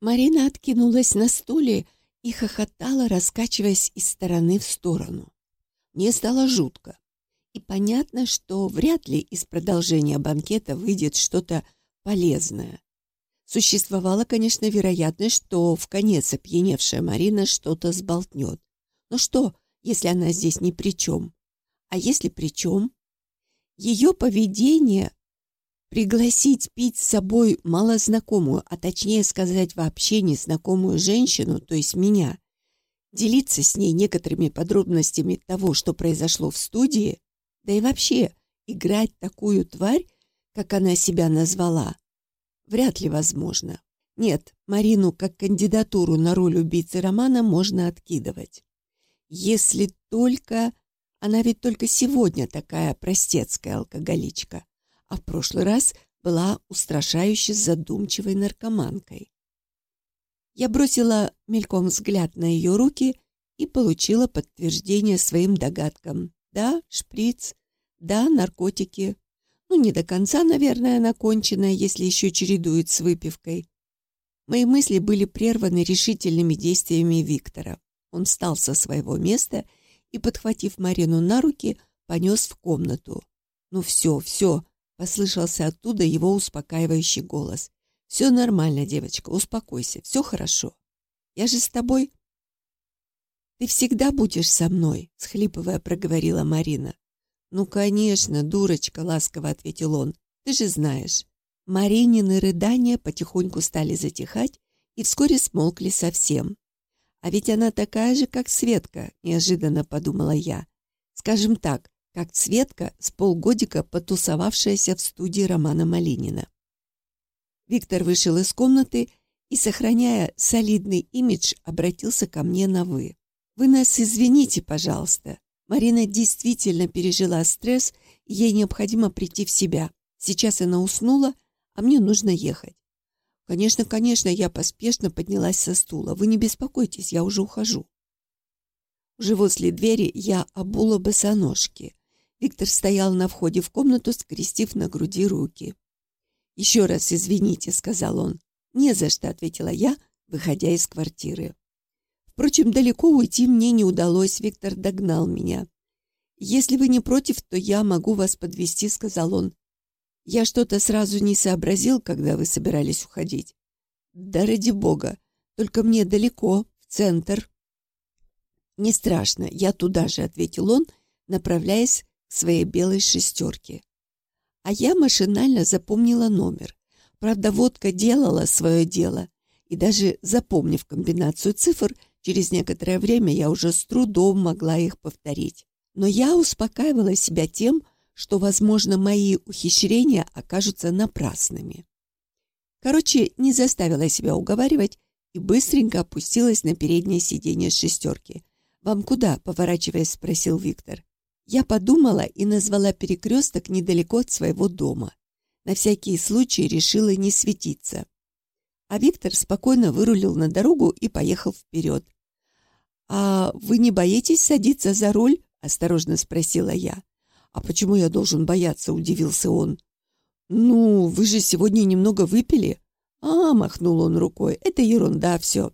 Марина откинулась на стуле и хохотала, раскачиваясь из стороны в сторону. Мне стало жутко. И понятно, что вряд ли из продолжения банкета выйдет что-то полезное. Существовала, конечно, вероятность, что в конец опьяневшая Марина что-то сболтнет. Но что, если она здесь ни при чем? А если при чем? Ее поведение пригласить пить с собой малознакомую, а точнее сказать вообще незнакомую женщину, то есть меня, делиться с ней некоторыми подробностями того, что произошло в студии, да и вообще играть такую тварь, как она себя назвала, вряд ли возможно. Нет, Марину как кандидатуру на роль убийцы Романа можно откидывать. Если только... Она ведь только сегодня такая простецкая алкоголичка, а в прошлый раз была устрашающе задумчивой наркоманкой. Я бросила мельком взгляд на ее руки и получила подтверждение своим догадкам. Да, шприц, да, наркотики, ну, не до конца, наверное, она конченая, если еще чередует с выпивкой. Мои мысли были прерваны решительными действиями Виктора. Он встал со своего места и, подхватив Марину на руки, понес в комнату. «Ну все, все!» — послышался оттуда его успокаивающий голос. «Все нормально, девочка, успокойся, все хорошо. Я же с тобой...» «Ты всегда будешь со мной», — схлипывая проговорила Марина. «Ну, конечно, дурочка», — ласково ответил он. «Ты же знаешь». Маринины рыдания потихоньку стали затихать и вскоре смолкли совсем. «А ведь она такая же, как Светка», — неожиданно подумала я. «Скажем так, как Светка с полгодика потусовавшаяся в студии Романа Малинина». Виктор вышел из комнаты и, сохраняя солидный имидж, обратился ко мне на «вы». «Вы нас извините, пожалуйста. Марина действительно пережила стресс, ей необходимо прийти в себя. Сейчас она уснула, а мне нужно ехать. Конечно, конечно, я поспешно поднялась со стула. Вы не беспокойтесь, я уже ухожу. Уже возле двери я обула босоножки. Виктор стоял на входе в комнату, скрестив на груди руки. «Еще раз извините», — сказал он. «Не за что», — ответила я, выходя из квартиры. Впрочем, далеко уйти мне не удалось, Виктор догнал меня. «Если вы не против, то я могу вас подвести, сказал он. «Я что-то сразу не сообразил, когда вы собирались уходить». «Да ради бога, только мне далеко, в центр». «Не страшно, я туда же», — ответил он, направляясь своей белой шестерке. А я машинально запомнила номер. Правда, водка делала свое дело, и даже запомнив комбинацию цифр — Через некоторое время я уже с трудом могла их повторить. Но я успокаивала себя тем, что, возможно, мои ухищрения окажутся напрасными. Короче, не заставила себя уговаривать и быстренько опустилась на переднее сиденье шестерки. «Вам куда?» — поворачиваясь, спросил Виктор. Я подумала и назвала перекресток недалеко от своего дома. На всякий случай решила не светиться а Виктор спокойно вырулил на дорогу и поехал вперед. «А вы не боитесь садиться за руль?» — осторожно спросила я. «А почему я должен бояться?» — удивился он. «Ну, вы же сегодня немного выпили?» «А», — махнул он рукой, — «это ерунда все.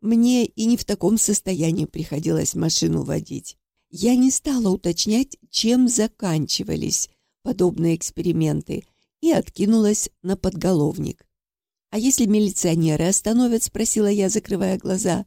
Мне и не в таком состоянии приходилось машину водить». Я не стала уточнять, чем заканчивались подобные эксперименты, и откинулась на подголовник. «А если милиционеры остановят?» — спросила я, закрывая глаза.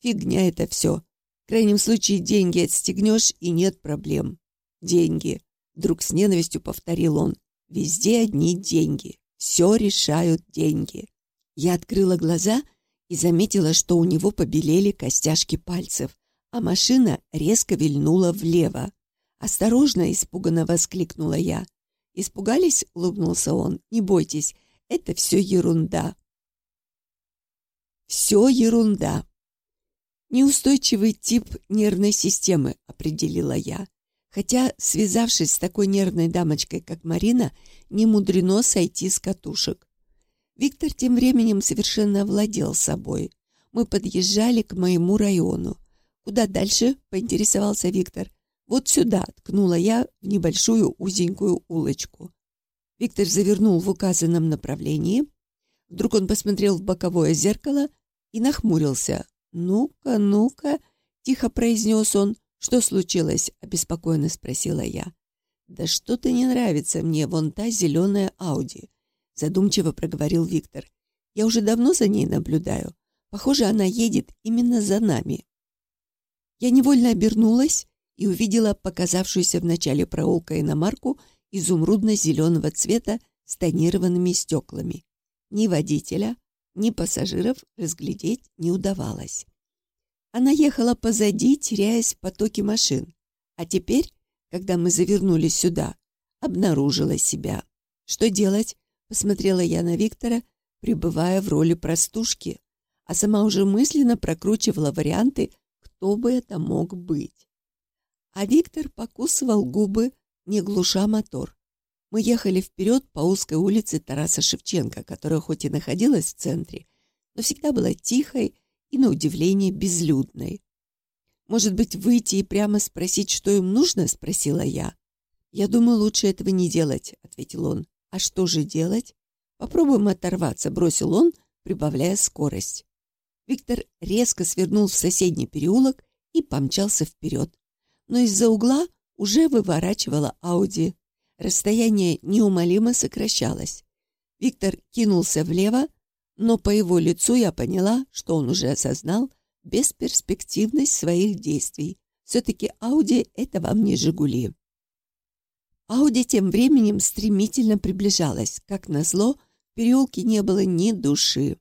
«Фигня это все. В крайнем случае деньги отстегнешь, и нет проблем. Деньги». Вдруг с ненавистью повторил он. «Везде одни деньги. Все решают деньги». Я открыла глаза и заметила, что у него побелели костяшки пальцев, а машина резко вильнула влево. «Осторожно!» — испуганно воскликнула я. «Испугались?» — улыбнулся он. «Не бойтесь, это все ерунда. Все ерунда. Неустойчивый тип нервной системы, определила я. Хотя, связавшись с такой нервной дамочкой, как Марина, не мудрено сойти с катушек. Виктор тем временем совершенно овладел собой. Мы подъезжали к моему району. «Куда дальше?» — поинтересовался Виктор. «Вот сюда», — ткнула я в небольшую узенькую улочку. Виктор завернул в указанном направлении. Вдруг он посмотрел в боковое зеркало и нахмурился. «Ну-ка, ну-ка», — тихо произнес он. «Что случилось?» — обеспокоенно спросила я. «Да что-то не нравится мне вон та зеленая Ауди», — задумчиво проговорил Виктор. «Я уже давно за ней наблюдаю. Похоже, она едет именно за нами». Я невольно обернулась и увидела показавшуюся в начале проулка иномарку изумрудно-зеленого цвета с тонированными стеклами. Ни водителя, ни пассажиров разглядеть не удавалось. Она ехала позади, теряясь в потоке машин. А теперь, когда мы завернули сюда, обнаружила себя. Что делать? Посмотрела я на Виктора, пребывая в роли простушки, а сама уже мысленно прокручивала варианты, кто бы это мог быть. А Виктор покусывал губы, не глуша мотор. Мы ехали вперед по узкой улице Тараса Шевченко, которая хоть и находилась в центре, но всегда была тихой и, на удивление, безлюдной. «Может быть, выйти и прямо спросить, что им нужно?» — спросила я. «Я думаю, лучше этого не делать», — ответил он. «А что же делать?» «Попробуем оторваться», — бросил он, прибавляя скорость. Виктор резко свернул в соседний переулок и помчался вперед. Но из-за угла уже выворачивала Ауди. Расстояние неумолимо сокращалось. Виктор кинулся влево, но по его лицу я поняла, что он уже осознал бесперспективность своих действий. Все-таки Ауди — это вам не Жигули. Ауди тем временем стремительно приближалась. Как назло, в переулке не было ни души.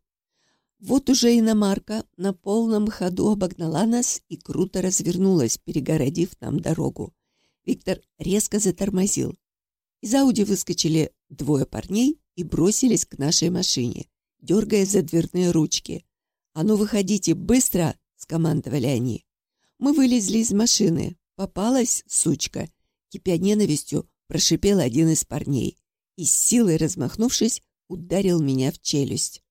Вот уже иномарка на полном ходу обогнала нас и круто развернулась, перегородив нам дорогу. Виктор резко затормозил. Из Ауди выскочили двое парней и бросились к нашей машине, дергая за дверные ручки. «А ну, выходите, быстро!» — скомандовали они. Мы вылезли из машины. Попалась сучка. Кипя ненавистью, прошипел один из парней и, с силой размахнувшись, ударил меня в челюсть.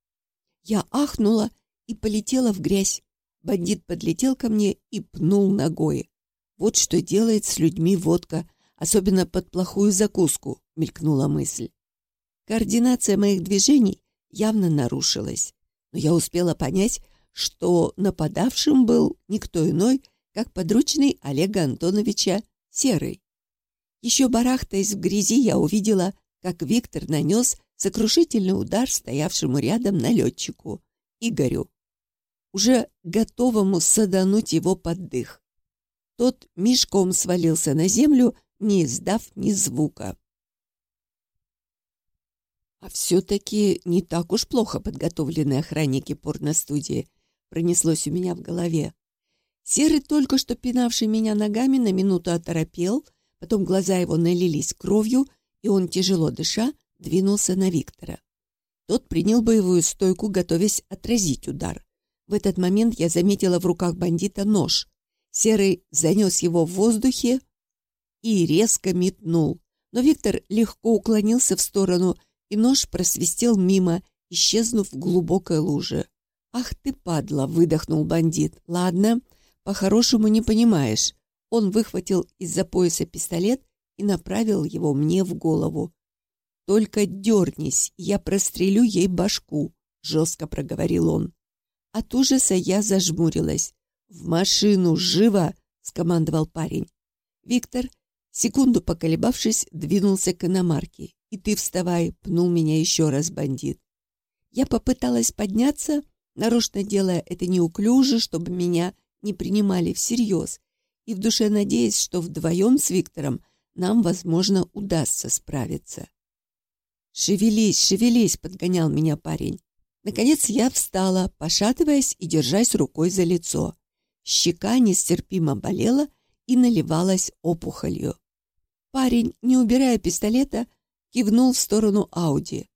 Я ахнула и полетела в грязь. Бандит подлетел ко мне и пнул ногой. Вот что делает с людьми водка, особенно под плохую закуску, мелькнула мысль. Координация моих движений явно нарушилась, но я успела понять, что нападавшим был никто иной, как подручный Олега Антоновича Серый. Еще барахтаясь в грязи, я увидела, как Виктор нанес сокрушительный удар стоявшему рядом налетчику, Игорю, уже готовому садануть его под дых. Тот мешком свалился на землю, не издав ни звука. А все-таки не так уж плохо подготовленные охранники порностудии, пронеслось у меня в голове. Серый, только что пинавший меня ногами, на минуту оторопел, потом глаза его налились кровью, и он, тяжело дыша, двинулся на Виктора. Тот принял боевую стойку, готовясь отразить удар. В этот момент я заметила в руках бандита нож. Серый занес его в воздухе и резко метнул. Но Виктор легко уклонился в сторону, и нож просвистел мимо, исчезнув в глубокой луже. «Ах ты, падла!» — выдохнул бандит. «Ладно, по-хорошему не понимаешь». Он выхватил из-за пояса пистолет и направил его мне в голову. «Только дернись, я прострелю ей башку», — жестко проговорил он. От ужаса я зажмурилась. «В машину! Живо!» — скомандовал парень. Виктор, секунду поколебавшись, двинулся к иномарке. «И ты вставай!» — пнул меня еще раз бандит. Я попыталась подняться, нарочно делая это неуклюже, чтобы меня не принимали всерьез, и в душе надеясь, что вдвоем с Виктором нам, возможно, удастся справиться. «Шевелись, шевелись!» — подгонял меня парень. Наконец я встала, пошатываясь и держась рукой за лицо. Щека нестерпимо болела и наливалась опухолью. Парень, не убирая пистолета, кивнул в сторону Ауди.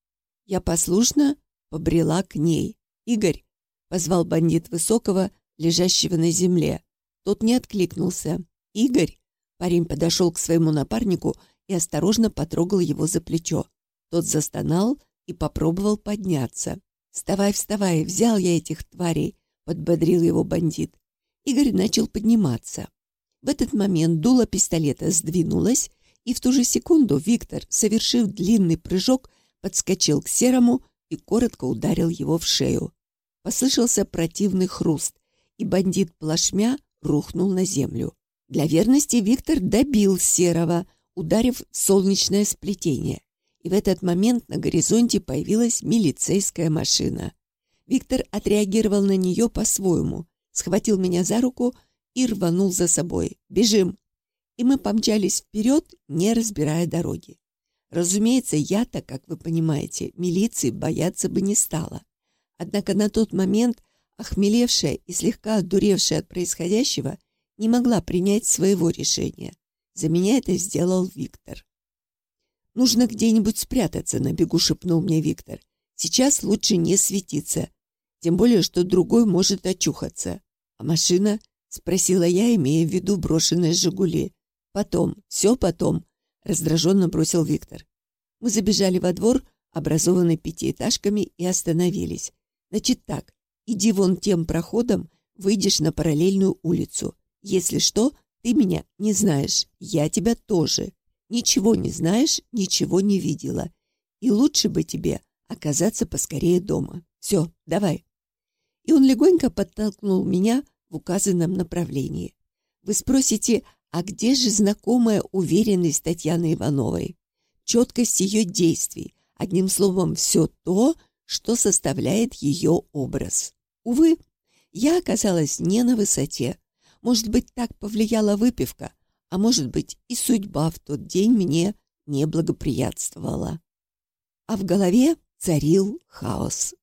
Я послушно побрела к ней. «Игорь!» — позвал бандит Высокого, лежащего на земле. Тот не откликнулся. «Игорь!» — парень подошел к своему напарнику и осторожно потрогал его за плечо. Тот застонал и попробовал подняться. «Вставай, вставай, взял я этих тварей!» — подбодрил его бандит. Игорь начал подниматься. В этот момент дуло пистолета сдвинулось, и в ту же секунду Виктор, совершив длинный прыжок, подскочил к Серому, и коротко ударил его в шею. Послышался противный хруст, и бандит плашмя рухнул на землю. Для верности Виктор добил Серого, ударив солнечное сплетение. В этот момент на горизонте появилась милицейская машина. Виктор отреагировал на нее по-своему, схватил меня за руку и рванул за собой. «Бежим!» И мы помчались вперед, не разбирая дороги. Разумеется, я-то, как вы понимаете, милиции бояться бы не стала. Однако на тот момент, охмелевшая и слегка одуревшая от происходящего, не могла принять своего решения. За меня это сделал Виктор. «Нужно где-нибудь спрятаться», — на бегу шепнул мне Виктор. «Сейчас лучше не светиться, тем более, что другой может очухаться. А машина?» — спросила я, имея в виду брошенные «Жигули». «Потом, все потом», — раздраженно бросил Виктор. Мы забежали во двор, образованный пятиэтажками, и остановились. «Значит так, иди вон тем проходом, выйдешь на параллельную улицу. Если что, ты меня не знаешь, я тебя тоже. Ничего не знаешь, ничего не видела. И лучше бы тебе оказаться поскорее дома. Все, давай». И он легонько подтолкнул меня в указанном направлении. Вы спросите, а где же знакомая уверенность Татьяны Ивановой? Четкость ее действий, одним словом, все то, что составляет ее образ. Увы, я оказалась не на высоте. Может быть, так повлияла выпивка, а может быть, и судьба в тот день мне не благоприятствовала. А в голове царил хаос.